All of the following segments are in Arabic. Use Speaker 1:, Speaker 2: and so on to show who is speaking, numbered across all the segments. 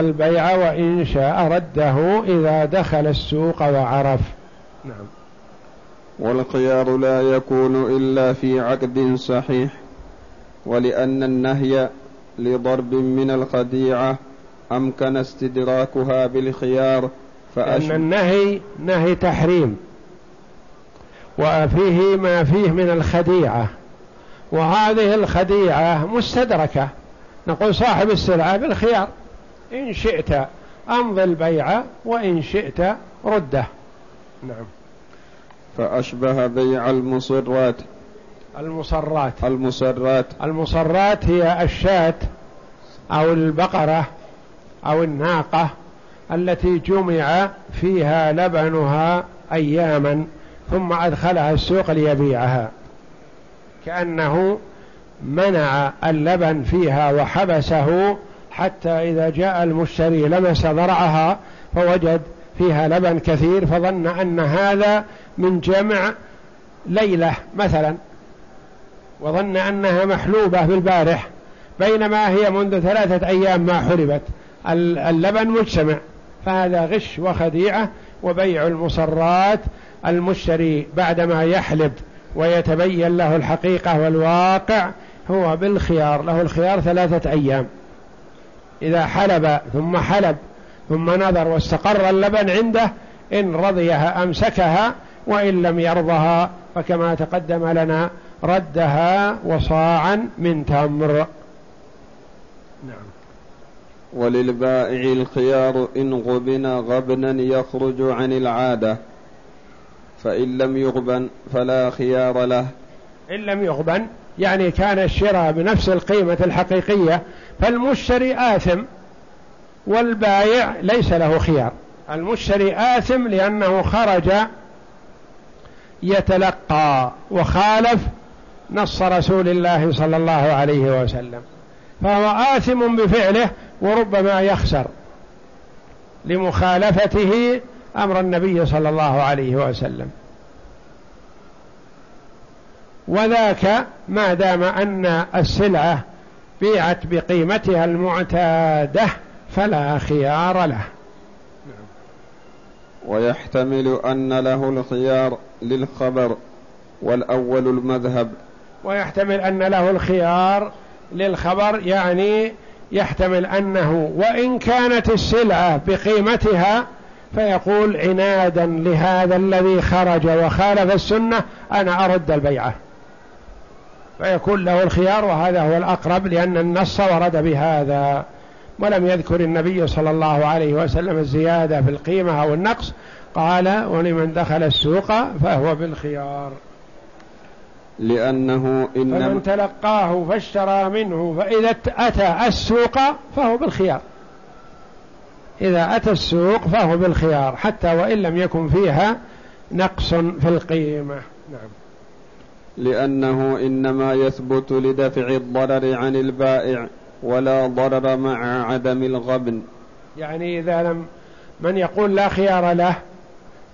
Speaker 1: البيع وإن شاء رده إذا دخل السوق وعرف. نعم.
Speaker 2: والخيار لا يكون إلا في عقد صحيح ولأن النهي لضرب من الخديعة أمكن استدراكها بالخيار
Speaker 1: فأشب لأن النهي نهي تحريم وفيه ما فيه من الخديعة وهذه الخديعة مستدركة. نقول صاحب السلعة بالخيار. إن شئت أمضي البيع وإن شئت رده. نعم.
Speaker 2: فأشبه بيع المصرات.
Speaker 1: المصرات.
Speaker 2: المصرات.
Speaker 1: المصرات هي الشاة أو البقرة أو الناقة التي جمع فيها لبنها أياما ثم أدخلها السوق ليبيعها. كأنه منع اللبن فيها وحبسه حتى إذا جاء المشتري لمس ضرعها فوجد فيها لبن كثير فظن أن هذا من جمع ليلة مثلا وظن أنها محلوبة بالبارح بينما هي منذ ثلاثة أيام ما حربت. اللبن مجتمع فهذا غش وخديعة وبيع المصرات. المشتري بعدما يحلب ويتبين له الحقيقة والواقع هو بالخيار له الخيار ثلاثة أيام. إذا حلب ثم حلب ثم نظر واستقر اللبن عنده إن رضيها أمسكها وإن لم يرضها فكما تقدم لنا ردها وصاعا من تمر.
Speaker 2: نعم. وللبائع الخيار إن غبن غبنا يخرج عن العادة فإن لم يغبن فلا خيار له.
Speaker 1: إن لم يغبن يعني كان الشراء بنفس القيمة الحقيقية فالمشتري آثم والبايع ليس له خيار. المشتري آثم لأنه خرج يتلقى وخالف نص رسول الله صلى الله عليه وسلم. فهو آثم بفعله وربما يخسر لمخالفته أمر النبي صلى الله عليه وسلم. وذاك ما دام أن السلعة بيعت بقيمتها المعتادة فلا خيار له.
Speaker 2: ويحتمل أن له الخيار للخبر والأول المذهب.
Speaker 1: ويحتمل أن له الخيار للخبر يعني يحتمل أنه وإن كانت السلعة بقيمتها فيقول عنادا لهذا الذي خرج وخالف السنة أنا أرد البيعة. فيكون له الخيار وهذا هو الأقرب لأن النص ورد بهذا. ولم يذكر النبي صلى الله عليه وسلم الزيادة في القيمة أو النقص. قال ولمن دخل السوق فهو بالخيار.
Speaker 2: لأنه
Speaker 1: إن فمن تلقاه فاشترى منه فإذا أتى السوق فهو بالخيار. إذا أتى السوق فهو بالخيار حتى وإن لم يكن فيها نقص في القيمة. نعم.
Speaker 2: لأنه إنما يثبت لدفع الضرر عن البائع ولا ضرر مع عدم الغبن.
Speaker 1: يعني إذا لم من يقول لا خيار له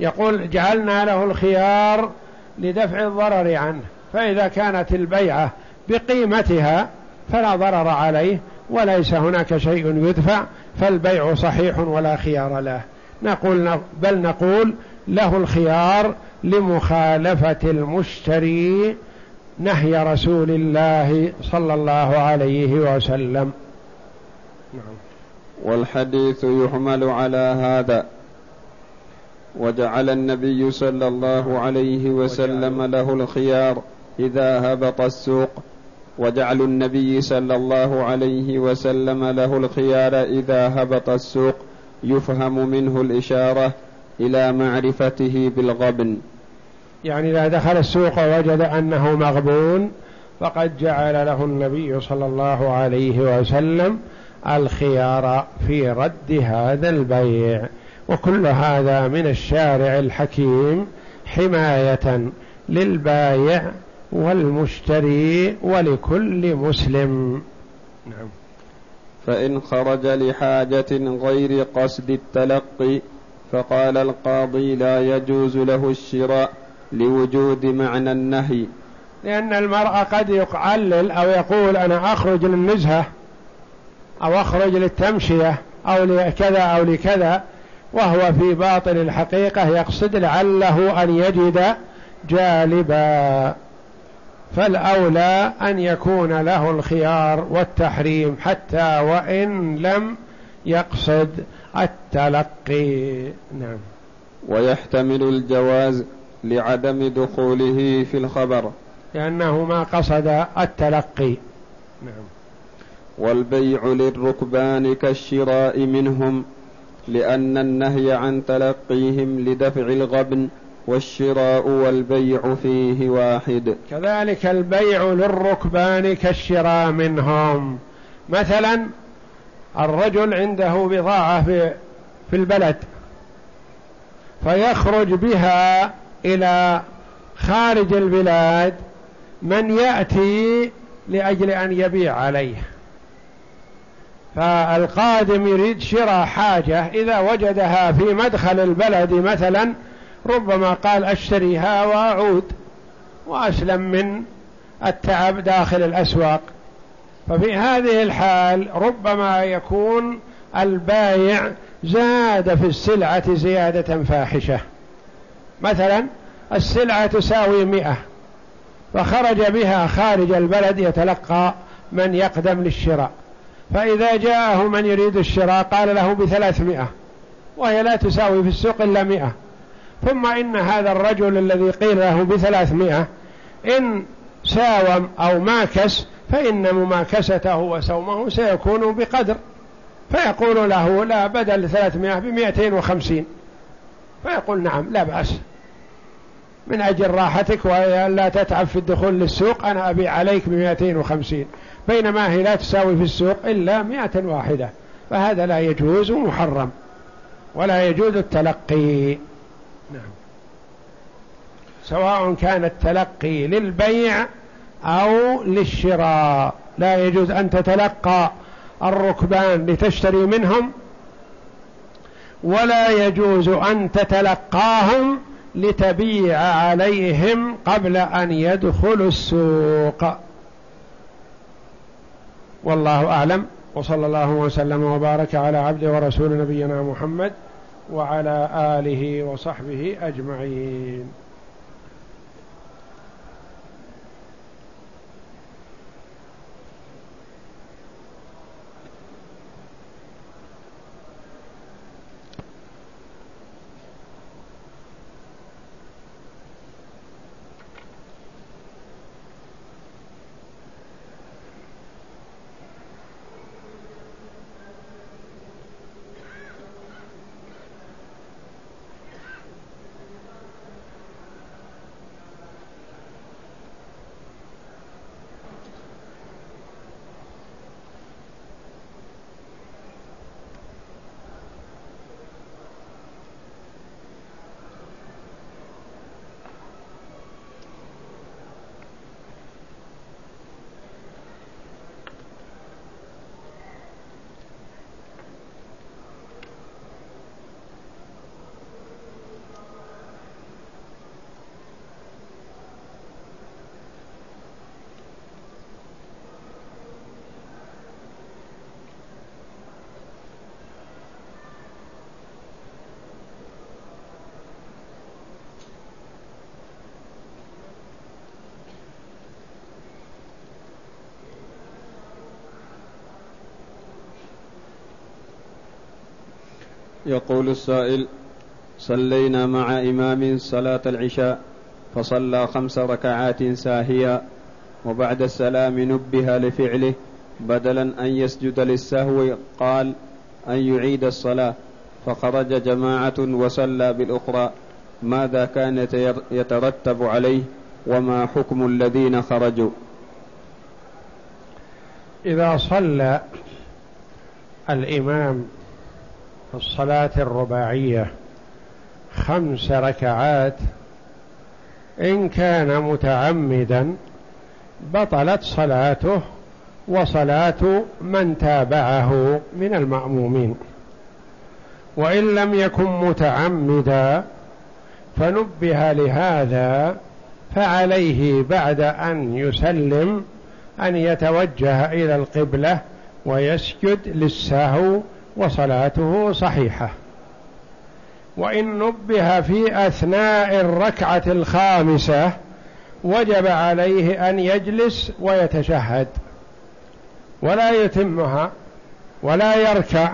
Speaker 1: يقول جعلنا له الخيار لدفع الضرر عنه فإذا كانت البيعة بقيمتها فلا ضرر عليه وليس هناك شيء يدفع فالبيع صحيح ولا خيار له. نقول بل نقول له الخيار لمخالفة المشتري نهي رسول الله صلى الله عليه وسلم.
Speaker 2: نعم. والحديث يحمل على هذا. وجعل النبي صلى الله عليه وسلم له الخيار إذا هبط السوق. وجعل النبي صلى الله عليه وسلم له الخيار إذا هبط السوق. يفهم منه الإشارة إلى معرفته بالغبن.
Speaker 1: يعني إذا دخل السوق ووجد أنه مغبون فقد جعل له النبي صلى الله عليه وسلم الخيار في رد هذا البيع. وكل هذا من الشارع الحكيم حماية للبايع والمشتري ولكل مسلم.
Speaker 2: نعم. فإن خرج لحاجة غير قصد التلقي فقال القاضي لا يجوز له الشراء لوجود معنى النهي.
Speaker 1: لأن المرأة قد يعلل أو يقول أنا أخرج للنزهة أو أخرج للتمشية أو لكذا أو لكذا وهو في باطن الحقيقة يقصد لعله أن يجد جالبا. فالأولى أن يكون له الخيار والتحريم حتى وإن لم يقصد التلقي. نعم.
Speaker 2: ويحتمل الجواز لعدم دخوله في الخبر.
Speaker 1: لأنه ما قصد التلقي. نعم.
Speaker 2: والبيع للركبان كالشراء منهم لأن النهي عن تلقيهم لدفع الغبن والشراء والبيع فيه واحد.
Speaker 1: كذلك البيع للركبان كالشراء منهم. مثلا الرجل عنده بضاعة في, في البلد فيخرج بها إلى خارج البلاد من يأتي لأجل أن يبيع عليه. فالقادم يريد شراء حاجة إذا وجدها في مدخل البلد مثلا ربما قال أشتريها وأعود وأسلم من التعب داخل الأسواق. ففي هذه الحال ربما يكون البايع زاد في السلعة زيادة فاحشة. مثلا السلعة تساوي مئة فخرج بها خارج البلد يتلقى من يقدم للشراء. فإذا جاءه من يريد الشراء قال له بثلاثمائة وهي لا تساوي في السوق إلا مئة. ثم إن هذا الرجل الذي قيل له بثلاثمائة إن ساوم أو ماكس فإن مماكسته وسومه سيكون بقدر. فيقول له لا بدل ثلاثمائة بمئتين وخمسين. فيقول نعم لا بأس. من أجل راحتك ولا تتعب في الدخول للسوق أنا أبيع عليك بمئتين وخمسين. بينما هي لا تساوي في السوق إلا مئة واحدة. فهذا لا يجوز محرم. ولا يجوز التلقي. نعم. سواء كان التلقي للبيع أو للشراء. لا يجوز أن تتلقى الركبان لتشتري منهم ولا يجوز أن تتلقاهم لتبيع عليهم قبل أن يدخلوا السوق. والله أعلم. وصلى الله وسلم وبارك على عبد ورسول نبينا محمد وعلى آله وصحبه أجمعين.
Speaker 2: يقول السائل صلينا مع إمام صلاة العشاء فصلى خمس ركعات ساهيا وبعد السلام نبه لفعله بدلا أن يسجد للسهو. قال أن يعيد الصلاة. فخرج جماعة وصلى بالأخرى. ماذا كان يترتب عليه وما حكم الذين خرجوا؟
Speaker 1: إذا صلى الإمام في الصلاة الرباعية خمس ركعات إن كان متعمدا بطلت صلاته وصلاة من تابعه من المأمومين. وإن لم يكن متعمدا فنبه لهذا فعليه بعد أن يسلم أن يتوجه إلى القبلة ويسجد للسهو وصلاته صحيحة. وإن نبه في أثناء الركعة الخامسة وجب عليه أن يجلس ويتشهد. ولا يتمها ولا يركع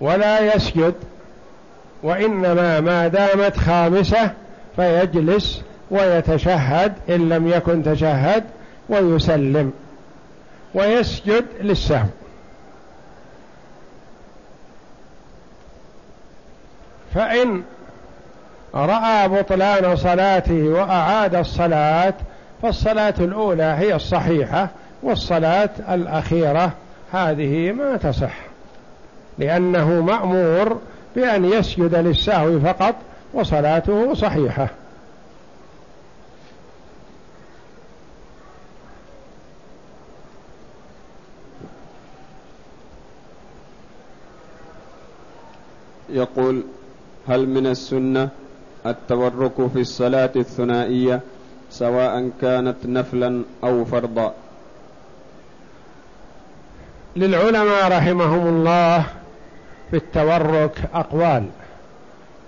Speaker 1: ولا يسجد وإنما ما دامت خامسة فيجلس ويتشهد إن لم يكن تشهد ويسلم ويسجد للسهو. فإن رأى بطلان صلاته وأعاد الصلاة فالصلاة الأولى هي الصحيحة والصلاة الأخيرة. هذه ما تصح لأنه مأمور بأن يسجد للسهو فقط وصلاته صحيحة.
Speaker 2: يقول هل من السنة التورك في الصلاة الثنائية سواء كانت نفلا أو فرضا؟
Speaker 1: للعلماء رحمهم الله في التورك أقوال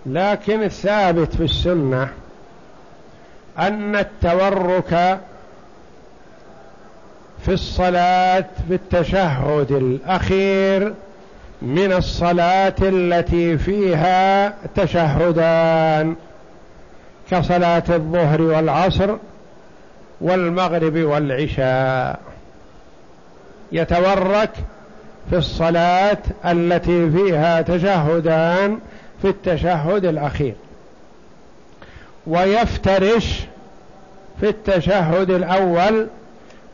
Speaker 1: لكن الثابت في السنة أن التورك في الصلاة في التشهد الأخير من الصلاة التي فيها تشهدان كصلاة الظهر والعصر والمغرب والعشاء. يتورك في الصلاة التي فيها تشهدان في التشهد الأخير. ويفترش في التشهد الأول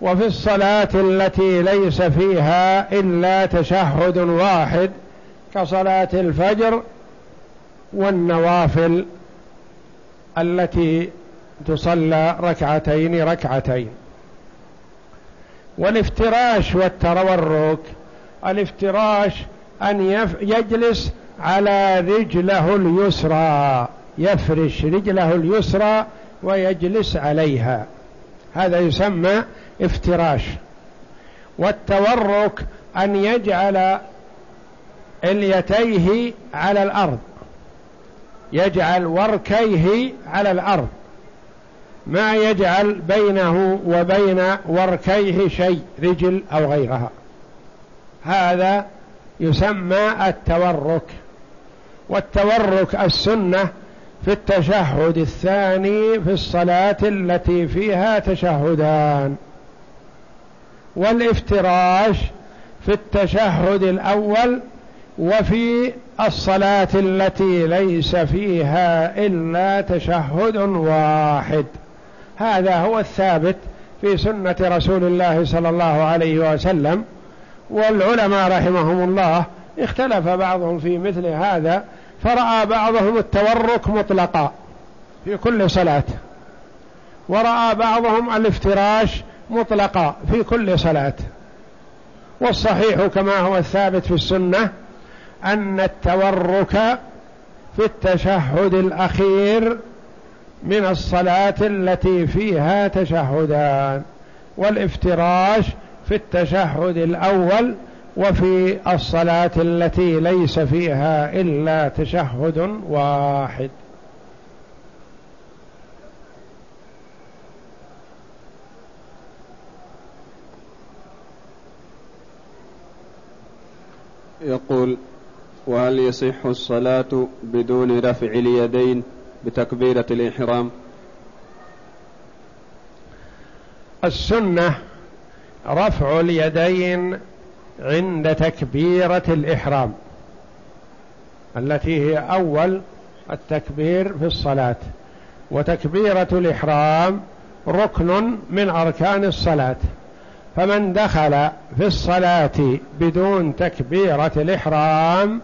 Speaker 1: وفي الصلاة التي ليس فيها إلا تشهد واحد كصلاة الفجر والنوافل التي تصلى ركعتين ركعتين. والافتراش والتورك الافتراش أن يجلس على رجله اليسرى يفرش رجله اليسرى ويجلس عليها. هذا يسمى افتراش والتورك أن يجعل اليتيه على الأرض. يجعل وركيه على الأرض. ما يجعل بينه وبين وركيه شيء رجل أو غيرها. هذا يسمى التورك. والتورك السنة في التشهد الثاني في الصلاة التي فيها تشهدان. والافتراش في التشهد الأول وفي الصلاة التي ليس فيها إلا تشهد واحد. هذا هو الثابت في سنة رسول الله صلى الله عليه وسلم. والعلماء رحمهم الله اختلف بعضهم في مثل هذا فرأى بعضهم التورك مطلقا في كل صلاة. ورأى بعضهم الافتراش مطلقا في كل صلاة. والصحيح كما هو الثابت في السنة أن التورك في التشهد الأخير من الصلاة التي فيها تشهدان والافتراش في التشهد الأول وفي الصلاة التي ليس فيها إلا تشهد واحد.
Speaker 2: يقول وهل يصح الصلاة بدون رفع اليدين بتكبيرة الإحرام؟
Speaker 1: السنة رفع اليدين عند تكبيرة الإحرام التي هي أول التكبير في الصلاة وتكبيرة الإحرام ركن من أركان الصلاة. فمن دخل في الصلاة بدون تكبيرة الإحرام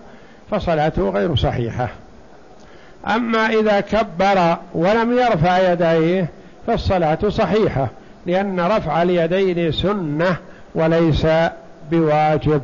Speaker 1: فصلاته غير صحيحة. أما إذا كبر ولم يرفع يديه فالصلاة صحيحة لأن رفع اليدين سنة وليس بواجب.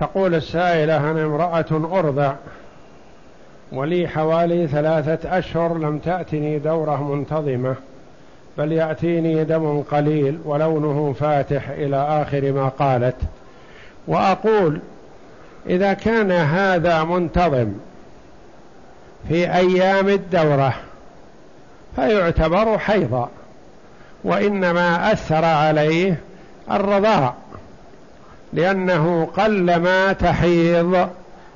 Speaker 1: تقول السائلة أنا امرأة أرضع ولي حوالي ثلاثة أشهر لم تأتني دورة منتظمة بل يأتيني دم قليل ولونه فاتح إلى آخر ما قالت. وأقول إذا كان هذا منتظم في أيام الدورة فيعتبر حيضا وإنما أثر عليه الرضاع. لأنه قلما تحيض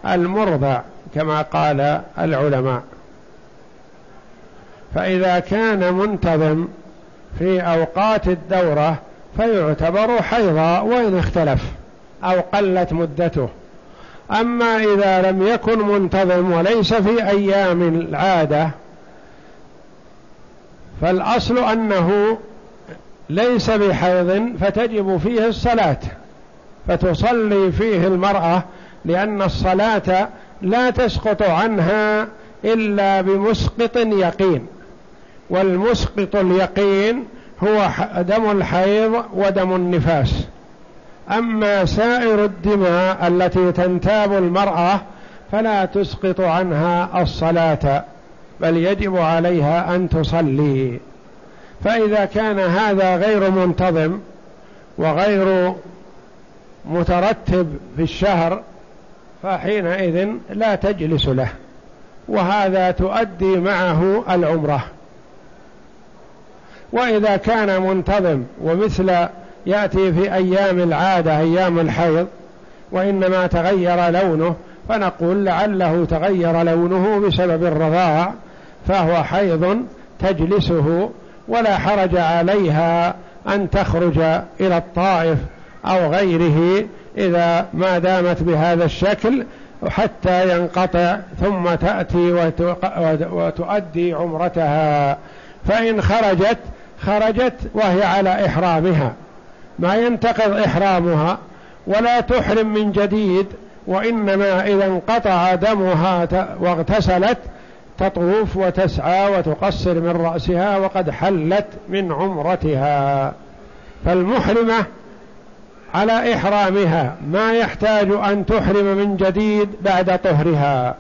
Speaker 1: المرضع كما قال العلماء. فإذا كان منتظم في أوقات الدورة فيعتبر حيضا وإن اختلف أو قلت مدته. أما إذا لم يكن منتظم وليس في أيام العادة فالأصل أنه ليس بحيض فتجب فيه الصلاة. فتصلي فيه المرأة لأن الصلاة لا تسقط عنها إلا بمسقط يقين. والمسقط اليقين هو دم الحيض ودم النفاس. أما سائر الدماء التي تنتاب المرأة فلا تسقط عنها الصلاة بل يجب عليها أن تصلي. فإذا كان هذا غير منتظم وغير مترتب في الشهر فحينئذ لا تجلس له. وهذا تؤدي معه العمرة. وإذا كان منتظم ومثل يأتي في أيام العادة أيام الحيض وإنما تغير لونه فنقول لعله تغير لونه بسبب الرضاع فهو حيض تجلسه ولا حرج عليها أن تخرج إلى الطائف أو غيره إذا ما دامت بهذا الشكل حتى ينقطع ثم تأتي وتؤدي عمرتها. فإن خرجت خرجت وهي على إحرامها. ما ينتقض إحرامها ولا تحرم من جديد وإنما إذا انقطع دمها واغتسلت تطوف وتسعى وتقصر من رأسها وقد حلت من عمرتها. فالمحرمة على إحرامها. ما يحتاج أن تحرم من جديد بعد طهرها.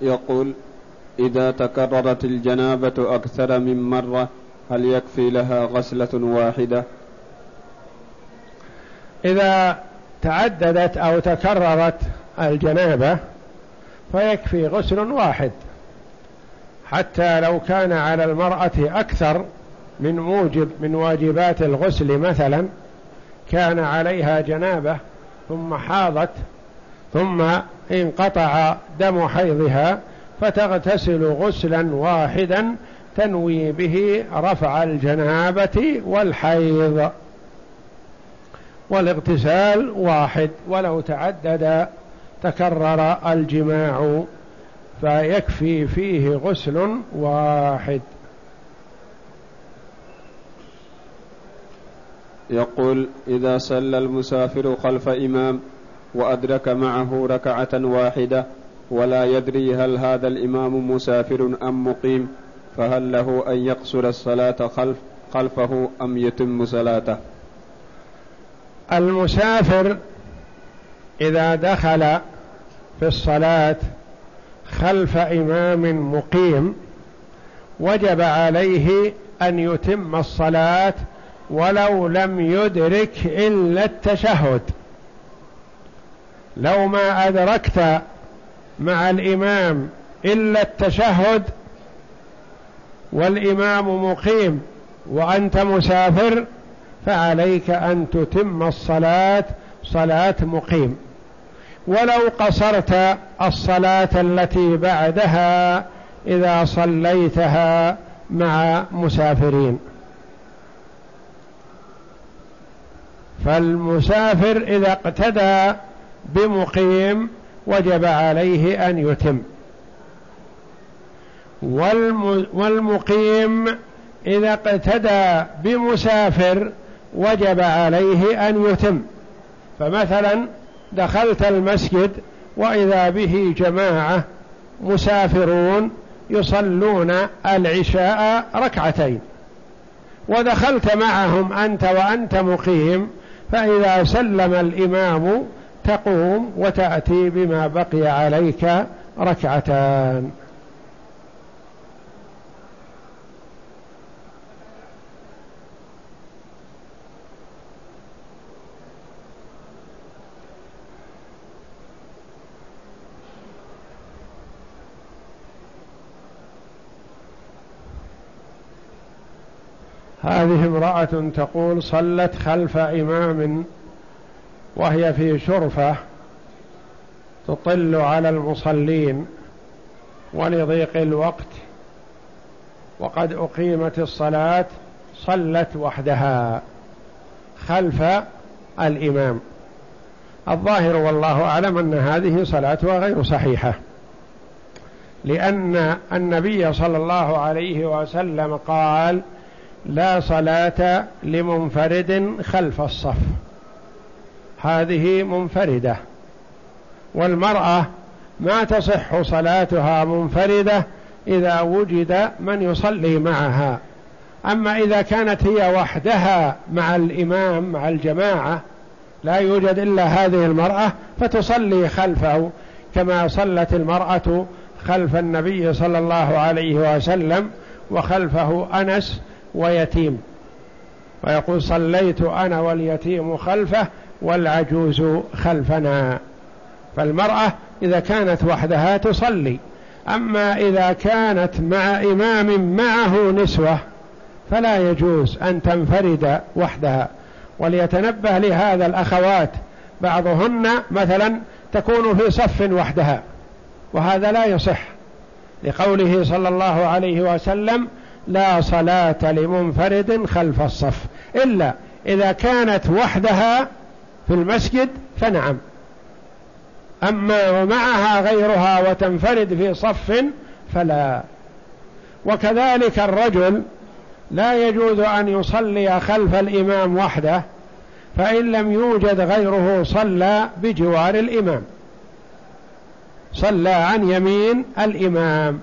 Speaker 2: يقول إذا تكررت الجنابة أكثر من مرة هل يكفي لها غسلة واحدة؟
Speaker 1: إذا تعددت أو تكررت الجنابة فيكفي غسل واحد. حتى لو كان على المرأة أكثر من موجب من واجبات الغسل مثلا كان عليها جنابة ثم حاضت ثم انقطع دم حيضها فتغتسل غسلا واحدا تنوي به رفع الجنابة والحيض. والاغتسال واحد ولو تعدد تكرر الجماع فيكفي فيه غسل واحد.
Speaker 2: يقول إذا صلى المسافر خلف إمام وأدرك معه ركعة واحدة ولا يدري هل هذا الإمام مسافر أم مقيم فهل له أن يقصر الصلاة خلف خلفه أم يتم صلاته؟
Speaker 1: المسافر إذا دخل في الصلاة خلف إمام مقيم وجب عليه أن يتم الصلاة ولو لم يدرك إلا التشهد. لو ما أدركت مع الإمام إلا التشهد والإمام مقيم وأنت مسافر فعليك أن تتم الصلاة صلاة مقيم. ولو قصرت الصلاة التي بعدها إذا صليتها مع مسافرين. فالمسافر إذا اقتدى بمقيم وجب عليه أن يتم. والمقيم إذا اقتدى بمسافر وجب عليه أن يتم. فمثلا دخلت المسجد وإذا به جماعة مسافرون يصلون العشاء ركعتين. ودخلت معهم أنت وأنت مقيم فإذا سلم الإمام تقوم وتأتي بما بقي عليك ركعتان. هذه امرأة تقول صلت خلف إمام وهي في شرفة تطل على المصلين ولضيق الوقت وقد أقيمت الصلاة صلت وحدها خلف الإمام. الظاهر والله أعلم أن هذه صلاتها غير صحيحة لأن النبي صلى الله عليه وسلم قال لا صلاة لمنفرد خلف الصف. هذه منفردة. والمرأة ما تصح صلاتها منفردة إذا وجد من يصلي معها. أما إذا كانت هي وحدها مع الإمام مع الجماعة لا يوجد إلا هذه المرأة فتصلي خلفه كما صلت المرأة خلف النبي صلى الله عليه وسلم وخلفه أنس ويتيم. ويقول صليت أنا واليتيم خلفه والعجوز خلفنا. فالمرأة إذا كانت وحدها تصلي. أما إذا كانت مع إمام معه نسوة فلا يجوز أن تنفرد وحدها. وليتنبه لهذا الأخوات بعضهن مثلا تكون في صف وحدها. وهذا لا يصح. لقوله صلى الله عليه وسلم لا صلاة لمنفرد خلف الصف إلا إذا كانت وحدها في المسجد فنعم. أما ومعها غيرها وتنفرد في صف فلا. وكذلك الرجل لا يجوز أن يصلي خلف الإمام وحده فإن لم يوجد غيره صلى بجوار الإمام. صلى عن يمين الإمام.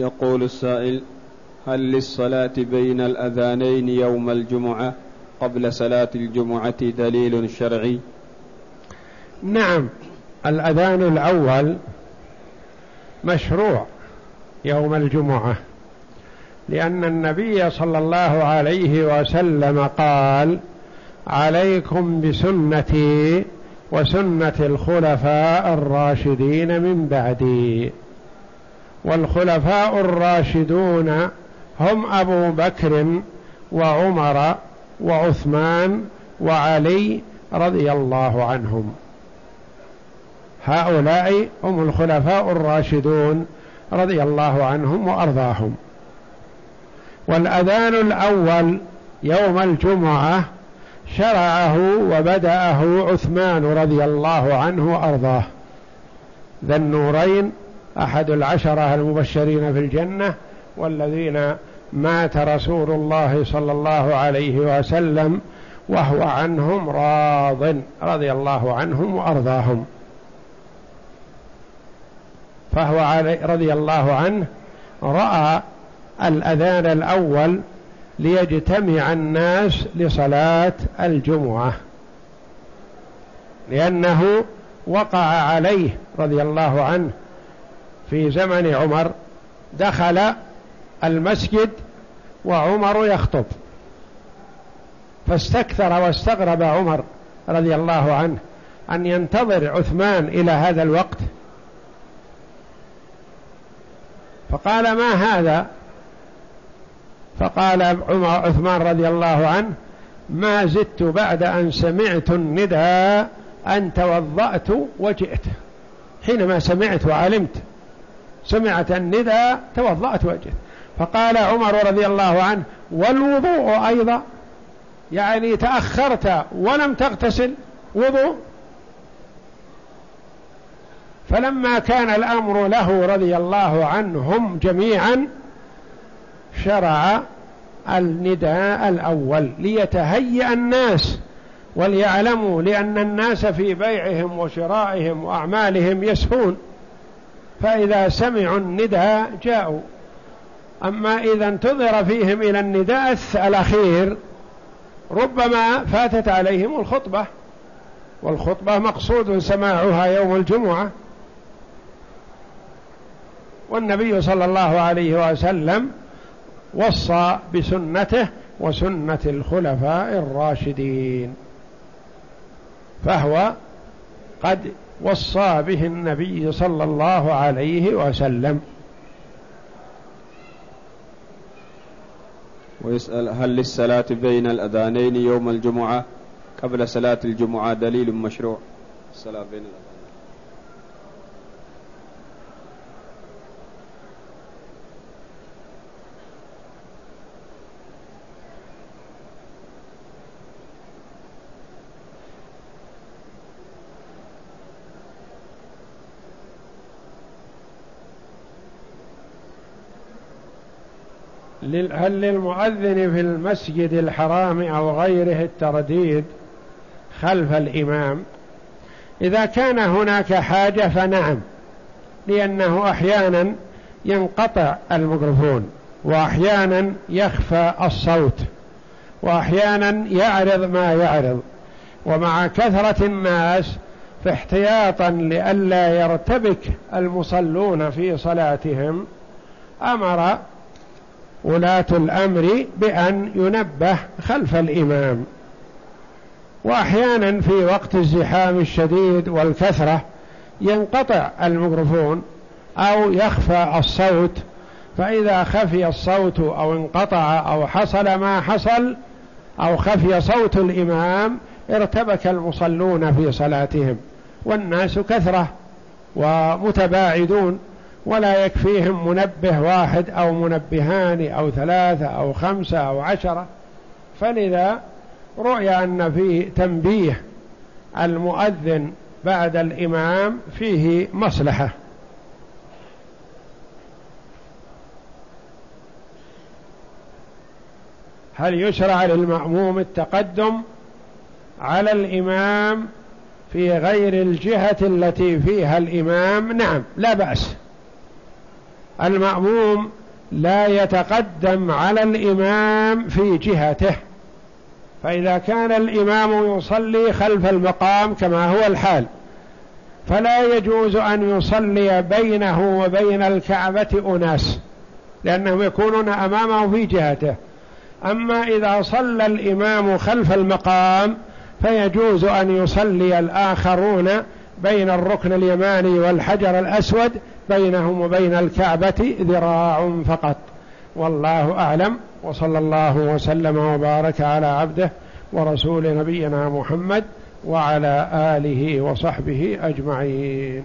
Speaker 2: يقول السائل هل للصلاة بين الأذانين يوم الجمعة قبل صلاة الجمعة دليل شرعي؟
Speaker 1: نعم الأذان الأول مشروع يوم الجمعة لأن النبي صلى الله عليه وسلم قال عليكم بسنتي وسنة الخلفاء الراشدين من بعدي. والخلفاء الراشدون هم أبو بكر وعمر وعثمان وعلي رضي الله عنهم. هؤلاء هم الخلفاء الراشدون رضي الله عنهم وأرضاهم. والأذان الأول يوم الجمعة شرعه وبدأه عثمان رضي الله عنه وأرضاه. ذا النورين أحد العشرة المبشرين في الجنة والذين مات رسول الله صلى الله عليه وسلم وهو عنهم راض رضي الله عنهم وأرضاهم. فهو علي رضي الله عنه رأى الأذان الأول ليجتمع الناس لصلاة الجمعة لأنه وقع عليه رضي الله عنه في زمن عمر دخل المسجد وعمر يخطب. فاستكثر واستغرب عمر رضي الله عنه أن ينتظر عثمان إلى هذا الوقت. فقال ما هذا؟ فقال عمر عثمان رضي الله عنه ما زدت بعد أن سمعت الندى أن توضأت وجئت. حينما سمعت وعلمت سمعت الندى توضأت وجئت فقال عمر رضي الله عنه والوضوء أيضا يعني تأخرت ولم تغتسل وضوء. فلما كان الأمر له رضي الله عنهم جميعا شرع النداء الأول ليتهيأ الناس وليعلموا لأن الناس في بيعهم وشرائهم وأعمالهم يسهون. فإذا سمعوا النداء جاءوا. أما إذا انتظر فيهم إلى النداء الأخير ربما فاتت عليهم الخطبة. والخطبة مقصود سماعها يوم الجمعة. والنبي صلى الله عليه وسلم وصى بسنته وسنة الخلفاء الراشدين. فهو قد وصى به النبي صلى الله عليه وسلم.
Speaker 2: ويسأل هل للصلاة بين الأذانين يوم الجمعة؟ قبل صلاة الجمعة دليل مشروع. الصلاة بين الأذانين.
Speaker 1: هل للمؤذن في المسجد الحرام أو غيره الترديد خلف الإمام؟ إذا كان هناك حاجة فنعم لأنه أحيانا ينقطع الميكروفون وأحيانا يخفى الصوت وأحيانا يعرض ما يعرض. ومع كثرة الناس فاحتياطا لئلا يرتبك المصلون في صلاتهم أمر ولاة الأمر بأن ينبه خلف الإمام. وأحيانا في وقت الزحام الشديد والكثرة ينقطع الميكروفون أو يخفى الصوت فإذا خفي الصوت أو انقطع أو حصل ما حصل أو خفي صوت الإمام ارتبك المصلون في صلاتهم. والناس كثرة ومتباعدون. ولا يكفيهم منبه واحد أو منبهان أو ثلاثة أو خمسة أو عشرة. فلذا رؤي أن فيه تنبيه المؤذن بعد الإمام فيه مصلحة. هل يشرع للمأموم التقدم على الإمام في غير الجهة التي فيها الإمام؟ نعم لا بأس. المأموم لا يتقدم على الإمام في جهته. فإذا كان الإمام يصلي خلف المقام كما هو الحال فلا يجوز أن يصلي بينه وبين الكعبة أناس لأنهم يكونون أمامه في جهته. أما إذا صلى الإمام خلف المقام فيجوز أن يصلي الآخرون بين الركن اليماني والحجر الأسود بينهم وبين الكعبة ذراع فقط. والله أعلم وصلى الله وسلم وبارك على عبده ورسول نبينا محمد وعلى آله وصحبه أجمعين.